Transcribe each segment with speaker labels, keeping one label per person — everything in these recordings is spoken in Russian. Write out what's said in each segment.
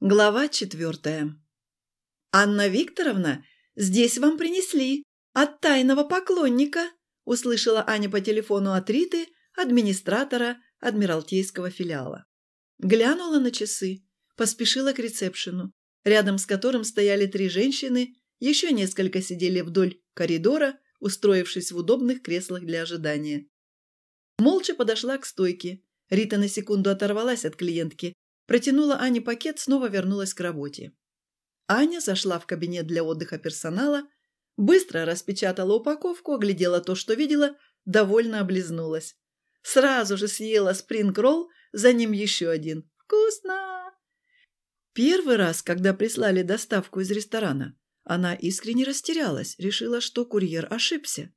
Speaker 1: Глава четвертая. «Анна Викторовна, здесь вам принесли. От тайного поклонника!» услышала Аня по телефону от Риты, администратора Адмиралтейского филиала. Глянула на часы, поспешила к ресепшену, рядом с которым стояли три женщины, еще несколько сидели вдоль коридора, устроившись в удобных креслах для ожидания. Молча подошла к стойке. Рита на секунду оторвалась от клиентки, Протянула Ане пакет, снова вернулась к работе. Аня зашла в кабинет для отдыха персонала, быстро распечатала упаковку, оглядела то, что видела, довольно облизнулась. Сразу же съела спринг-ролл, за ним еще один. «Вкусно!» Первый раз, когда прислали доставку из ресторана, она искренне растерялась, решила, что курьер ошибся.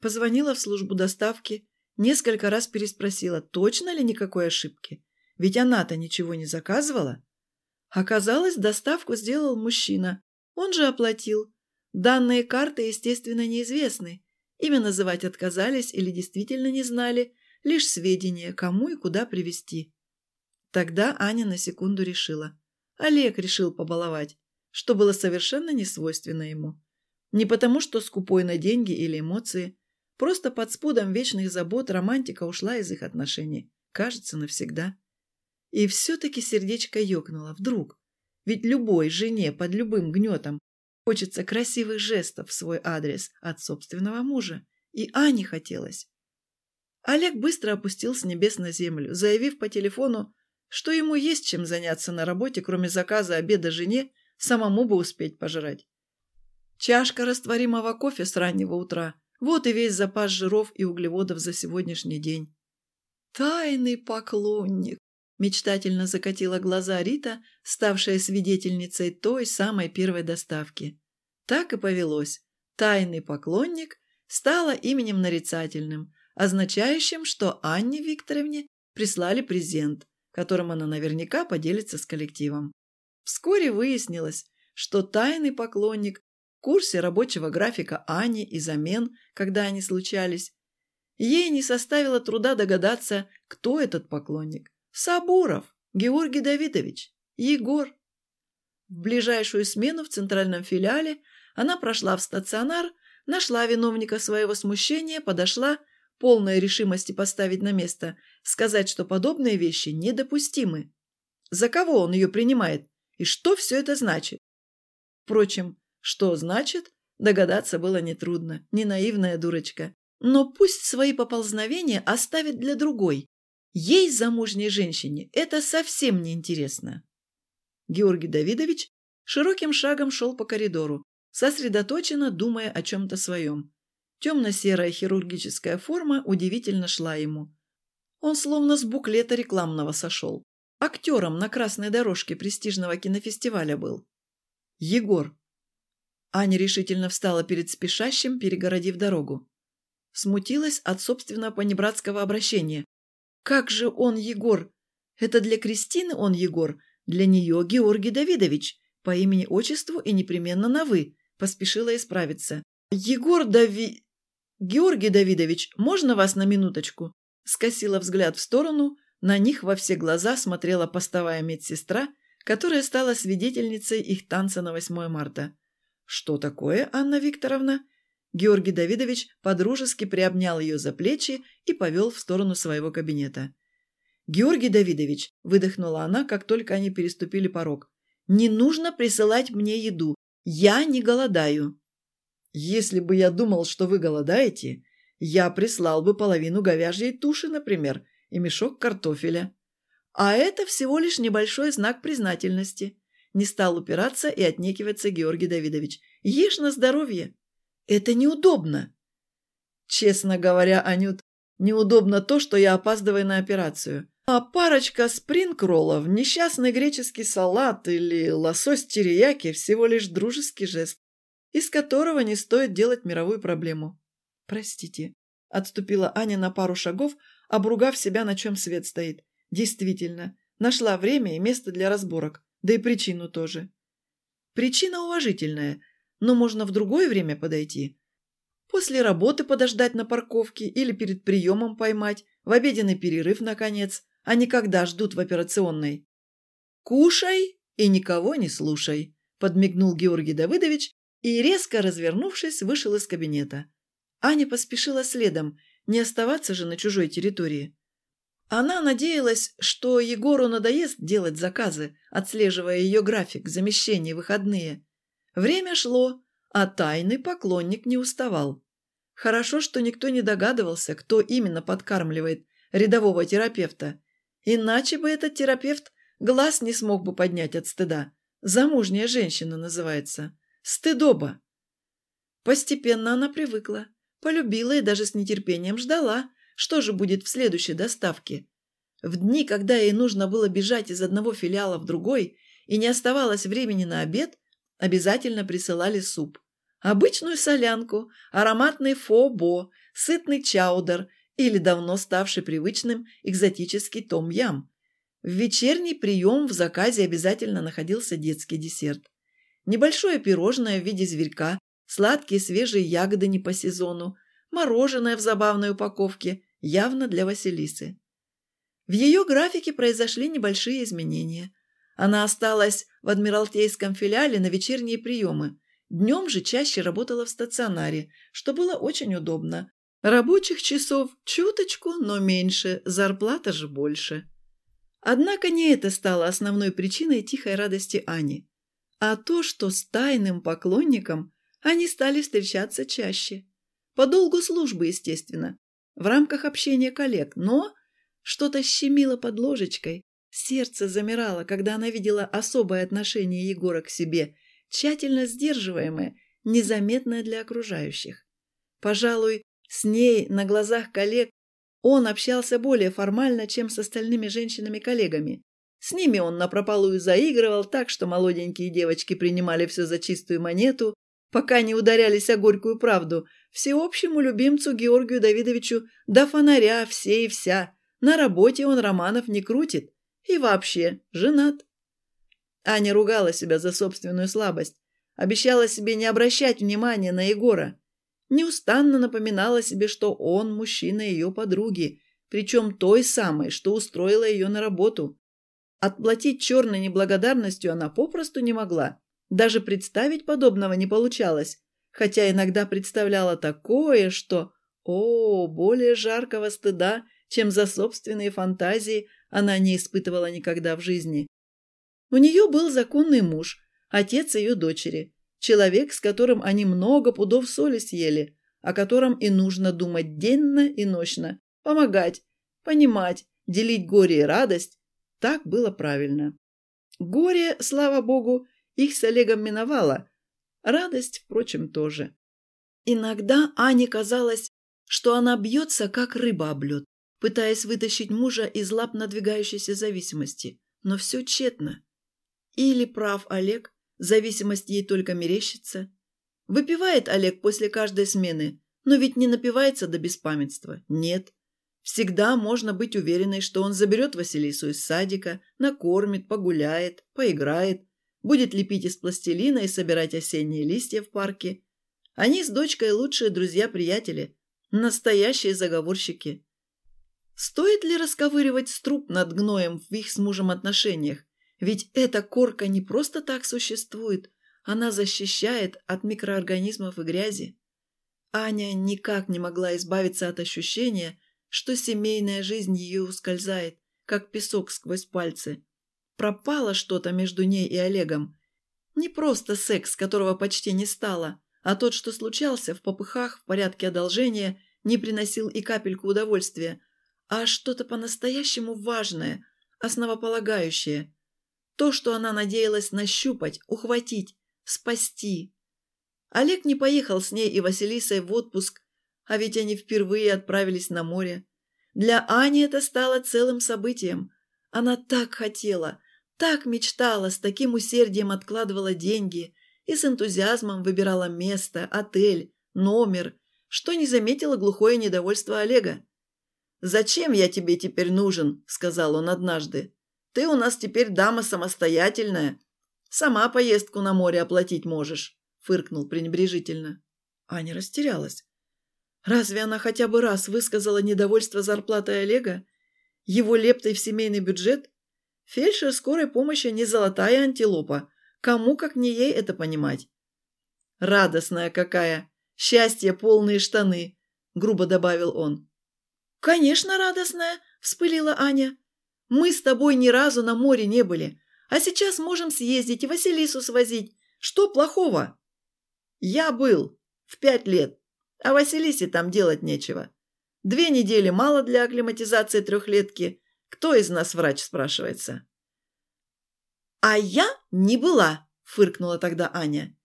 Speaker 1: Позвонила в службу доставки, несколько раз переспросила, точно ли никакой ошибки. Ведь она-то ничего не заказывала. Оказалось, доставку сделал мужчина. Он же оплатил. Данные карты, естественно, неизвестны. Имя называть отказались или действительно не знали. Лишь сведения, кому и куда привезти. Тогда Аня на секунду решила. Олег решил побаловать, что было совершенно не свойственно ему. Не потому, что скупой на деньги или эмоции. Просто под спудом вечных забот романтика ушла из их отношений. Кажется, навсегда. И все-таки сердечко ёкнуло. Вдруг? Ведь любой жене под любым гнетом хочется красивых жестов в свой адрес от собственного мужа. И Ане хотелось. Олег быстро опустил с небес на землю, заявив по телефону, что ему есть чем заняться на работе, кроме заказа обеда жене, самому бы успеть пожрать. Чашка растворимого кофе с раннего утра – вот и весь запас жиров и углеводов за сегодняшний день. Тайный поклонник. Мечтательно закатила глаза Рита, ставшая свидетельницей той самой первой доставки. Так и повелось. Тайный поклонник стало именем нарицательным, означающим, что Анне Викторовне прислали презент, которым она наверняка поделится с коллективом. Вскоре выяснилось, что тайный поклонник в курсе рабочего графика Ани и замен, когда они случались. Ей не составило труда догадаться, кто этот поклонник. Сабуров, Георгий Давидович, Егор. В ближайшую смену в центральном филиале она прошла в стационар, нашла виновника своего смущения, подошла, полной решимости поставить на место, сказать, что подобные вещи недопустимы. За кого он ее принимает и что все это значит? Впрочем, что значит, догадаться было нетрудно, не наивная дурочка. Но пусть свои поползновения оставит для другой, Ей, замужней женщине, это совсем не интересно. Георгий Давидович широким шагом шел по коридору, сосредоточенно думая о чем-то своем. Темно-серая хирургическая форма удивительно шла ему. Он словно с буклета рекламного сошел. Актером на красной дорожке престижного кинофестиваля был. Егор. Аня решительно встала перед спешащим, перегородив дорогу. Смутилась от собственного понебратского обращения. Как же он Егор? Это для Кристины он Егор, для нее Георгий Давидович, по имени-отчеству и непременно на «вы», поспешила исправиться. «Егор Дави... Георгий Давидович, можно вас на минуточку?» Скосила взгляд в сторону, на них во все глаза смотрела постовая медсестра, которая стала свидетельницей их танца на 8 марта. «Что такое, Анна Викторовна?» Георгий Давидович подружески приобнял ее за плечи и повел в сторону своего кабинета. «Георгий Давидович», – выдохнула она, как только они переступили порог, – «не нужно присылать мне еду. Я не голодаю». «Если бы я думал, что вы голодаете, я прислал бы половину говяжьей туши, например, и мешок картофеля. А это всего лишь небольшой знак признательности». Не стал упираться и отнекиваться Георгий Давидович. «Ешь на здоровье». Это неудобно. Честно говоря, Анют, неудобно то, что я опаздываю на операцию. А парочка спринг-роллов, несчастный греческий салат или лосось терияки – всего лишь дружеский жест, из которого не стоит делать мировую проблему. Простите. Отступила Аня на пару шагов, обругав себя, на чем свет стоит. Действительно, нашла время и место для разборок, да и причину тоже. Причина уважительная, но можно в другое время подойти. После работы подождать на парковке или перед приемом поймать, в обеденный перерыв, наконец, а не когда ждут в операционной. «Кушай и никого не слушай», – подмигнул Георгий Давыдович и, резко развернувшись, вышел из кабинета. Аня поспешила следом, не оставаться же на чужой территории. Она надеялась, что Егору надоест делать заказы, отслеживая ее график, замещение, выходные. Время шло, а тайный поклонник не уставал. Хорошо, что никто не догадывался, кто именно подкармливает рядового терапевта. Иначе бы этот терапевт глаз не смог бы поднять от стыда. Замужняя женщина называется. Стыдоба. Постепенно она привыкла, полюбила и даже с нетерпением ждала, что же будет в следующей доставке. В дни, когда ей нужно было бежать из одного филиала в другой и не оставалось времени на обед, обязательно присылали суп. Обычную солянку, ароматный фо-бо, сытный чаудер или давно ставший привычным экзотический том-ям. В вечерний прием в заказе обязательно находился детский десерт. Небольшое пирожное в виде зверька, сладкие свежие ягоды не по сезону, мороженое в забавной упаковке явно для Василисы. В ее графике произошли небольшие изменения. Она осталась в Адмиралтейском филиале на вечерние приемы. Днем же чаще работала в стационаре, что было очень удобно. Рабочих часов чуточку, но меньше, зарплата же больше. Однако не это стало основной причиной тихой радости Ани, а то, что с тайным поклонником они стали встречаться чаще. По долгу службы, естественно, в рамках общения коллег, но что-то щемило под ложечкой, сердце замирало, когда она видела особое отношение Егора к себе, тщательно сдерживаемое, незаметное для окружающих. Пожалуй, с ней на глазах коллег он общался более формально, чем с остальными женщинами-коллегами. С ними он напропалую заигрывал так, что молоденькие девочки принимали все за чистую монету, пока не ударялись о горькую правду, всеобщему любимцу Георгию Давидовичу до фонаря все и вся. На работе он романов не крутит. И вообще, женат. Аня ругала себя за собственную слабость. Обещала себе не обращать внимания на Егора. Неустанно напоминала себе, что он мужчина ее подруги, причем той самой, что устроила ее на работу. Отплатить черной неблагодарностью она попросту не могла. Даже представить подобного не получалось, хотя иногда представляла такое, что, о, более жаркого стыда, чем за собственные фантазии, она не испытывала никогда в жизни. У нее был законный муж, отец ее дочери, человек, с которым они много пудов соли съели, о котором и нужно думать денно и ночно, помогать, понимать, делить горе и радость. Так было правильно. Горе, слава богу, их с Олегом миновало. Радость, впрочем, тоже. Иногда Ане казалось, что она бьется, как рыба об лед, пытаясь вытащить мужа из лап надвигающейся зависимости. Но все тщетно. Или прав Олег, зависимость ей только мерещится. Выпивает Олег после каждой смены, но ведь не напивается до беспамятства. Нет. Всегда можно быть уверенной, что он заберет Василису из садика, накормит, погуляет, поиграет, будет лепить из пластилина и собирать осенние листья в парке. Они с дочкой лучшие друзья-приятели, настоящие заговорщики. Стоит ли расковыривать струп над гноем в их с мужем отношениях? Ведь эта корка не просто так существует, она защищает от микроорганизмов и грязи. Аня никак не могла избавиться от ощущения, что семейная жизнь ее ускользает, как песок сквозь пальцы. Пропало что-то между ней и Олегом. Не просто секс, которого почти не стало, а тот, что случался в попыхах в порядке одолжения, не приносил и капельку удовольствия, а что-то по-настоящему важное, основополагающее. То, что она надеялась нащупать, ухватить, спасти. Олег не поехал с ней и Василисой в отпуск, а ведь они впервые отправились на море. Для Ани это стало целым событием. Она так хотела, так мечтала, с таким усердием откладывала деньги и с энтузиазмом выбирала место, отель, номер, что не заметила глухое недовольство Олега. «Зачем я тебе теперь нужен?» – сказал он однажды. «Ты у нас теперь дама самостоятельная. Сама поездку на море оплатить можешь», – фыркнул пренебрежительно. Аня растерялась. Разве она хотя бы раз высказала недовольство зарплатой Олега? Его лептой в семейный бюджет? Фельдшер скорой помощи не золотая антилопа. Кому, как не ей, это понимать. Радостная какая! Счастье, полные штаны!» – грубо добавил он. «Конечно, радостная!» – вспылила Аня. «Мы с тобой ни разу на море не были, а сейчас можем съездить и Василису свозить. Что плохого?» «Я был. В пять лет. А Василисе там делать нечего. Две недели мало для акклиматизации трехлетки. Кто из нас врач, спрашивается?» «А я не была», – фыркнула тогда Аня.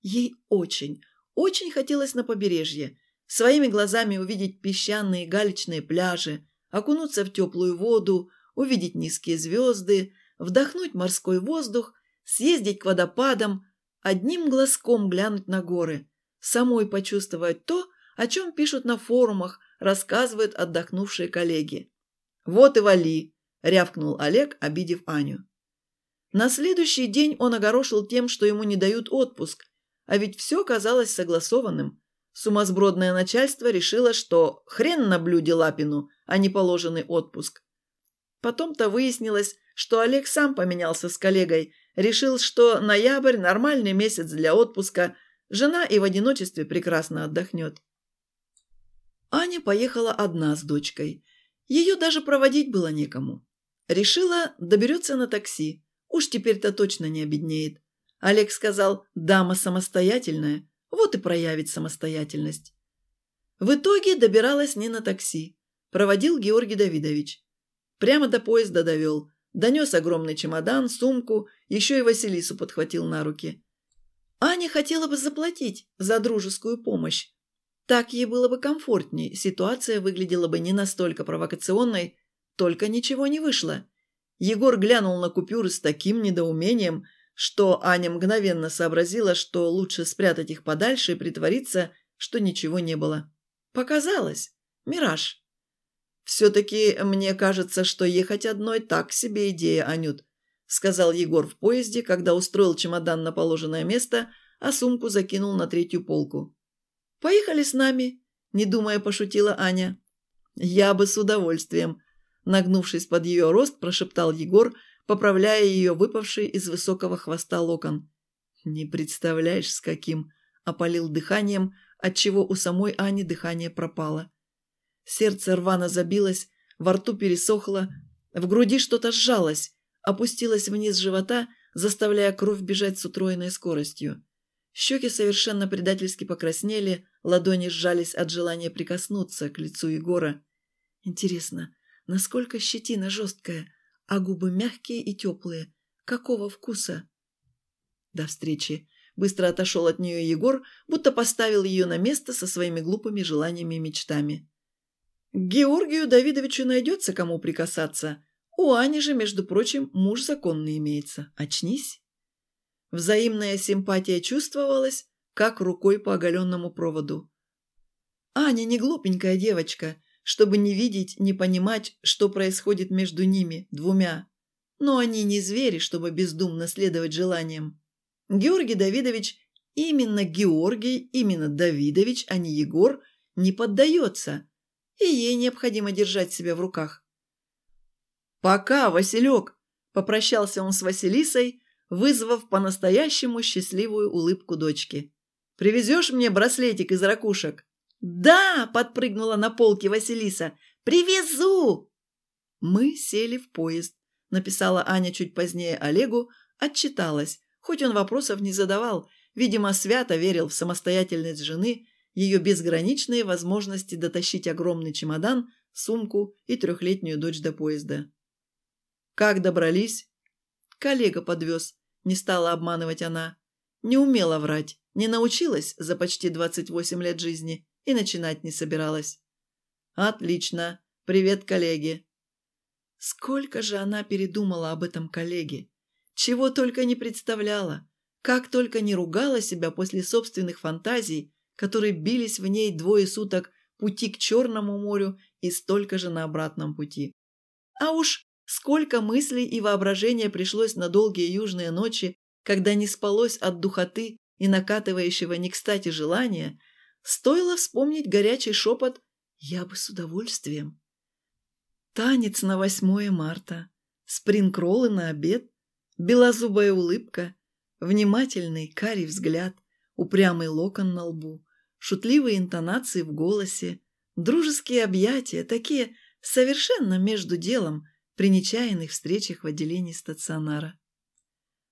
Speaker 1: Ей очень, очень хотелось на побережье, своими глазами увидеть песчаные галечные пляжи, окунуться в теплую воду, увидеть низкие звезды, вдохнуть морской воздух, съездить к водопадам, одним глазком глянуть на горы, самой почувствовать то, о чем пишут на форумах, рассказывают отдохнувшие коллеги. «Вот и вали!» – рявкнул Олег, обидев Аню. На следующий день он огорошил тем, что ему не дают отпуск, а ведь все казалось согласованным. Сумасбродное начальство решило, что хрен на блюде Лапину, а не положенный отпуск. Потом-то выяснилось, что Олег сам поменялся с коллегой, решил, что ноябрь – нормальный месяц для отпуска, жена и в одиночестве прекрасно отдохнет. Аня поехала одна с дочкой. Ее даже проводить было некому. Решила, доберется на такси. Уж теперь-то точно не обеднеет. Олег сказал «дама самостоятельная», вот и проявит самостоятельность. В итоге добиралась не на такси. Проводил Георгий Давидович. Прямо до поезда довел. Донес огромный чемодан, сумку, еще и Василису подхватил на руки. Аня хотела бы заплатить за дружескую помощь. Так ей было бы комфортней, ситуация выглядела бы не настолько провокационной, только ничего не вышло. Егор глянул на купюры с таким недоумением – что Аня мгновенно сообразила, что лучше спрятать их подальше и притвориться, что ничего не было. Показалось. Мираж. «Все-таки мне кажется, что ехать одной так себе идея, Анют», сказал Егор в поезде, когда устроил чемодан на положенное место, а сумку закинул на третью полку. «Поехали с нами», – не думая пошутила Аня. «Я бы с удовольствием», – нагнувшись под ее рост, прошептал Егор – поправляя ее выпавший из высокого хвоста локон. «Не представляешь, с каким!» – опалил дыханием, отчего у самой Ани дыхание пропало. Сердце рвано забилось, во рту пересохло, в груди что-то сжалось, опустилось вниз живота, заставляя кровь бежать с утроенной скоростью. Щеки совершенно предательски покраснели, ладони сжались от желания прикоснуться к лицу Егора. Интересно, насколько щетина жесткая, а губы мягкие и теплые. Какого вкуса? До встречи. Быстро отошел от нее Егор, будто поставил ее на место со своими глупыми желаниями и мечтами. Георгию Давидовичу найдется кому прикасаться. У Ани же, между прочим, муж законный имеется. Очнись. Взаимная симпатия чувствовалась, как рукой по оголенному проводу. Аня не глупенькая девочка, чтобы не видеть, не понимать, что происходит между ними, двумя. Но они не звери, чтобы бездумно следовать желаниям. Георгий Давидович, именно Георгий, именно Давидович, а не Егор, не поддается, и ей необходимо держать себя в руках. «Пока, Василек!» – попрощался он с Василисой, вызвав по-настоящему счастливую улыбку дочки. «Привезешь мне браслетик из ракушек?» «Да!» – подпрыгнула на полке Василиса. «Привезу!» «Мы сели в поезд», – написала Аня чуть позднее Олегу, отчиталась, хоть он вопросов не задавал, видимо, свято верил в самостоятельность жены, ее безграничные возможности дотащить огромный чемодан, сумку и трехлетнюю дочь до поезда. «Как добрались?» «Коллега подвез», – не стала обманывать она. Не умела врать, не научилась за почти 28 лет жизни и начинать не собиралась. «Отлично. Привет, коллеги». Сколько же она передумала об этом коллеге. Чего только не представляла. Как только не ругала себя после собственных фантазий, которые бились в ней двое суток пути к Черному морю и столько же на обратном пути. А уж сколько мыслей и воображения пришлось на долгие южные ночи, когда не спалось от духоты и накатывающего не кстати желания – Стоило вспомнить горячий шепот «Я бы с удовольствием». Танец на 8 марта. спринг-роллы на обед, белозубая улыбка, внимательный карий взгляд, упрямый локон на лбу, шутливые интонации в голосе, дружеские объятия, такие совершенно между делом при нечаянных встречах в отделении стационара.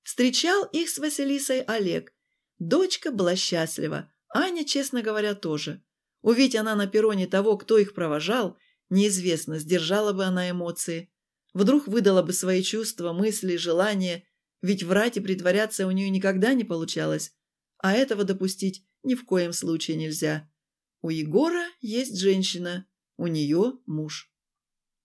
Speaker 1: Встречал их с Василисой Олег. Дочка была счастлива, Аня, честно говоря, тоже. Увидеть она на перроне того, кто их провожал, неизвестно, сдержала бы она эмоции. Вдруг выдала бы свои чувства, мысли, желания, ведь врать и притворяться у нее никогда не получалось, а этого допустить ни в коем случае нельзя. У Егора есть женщина, у нее муж.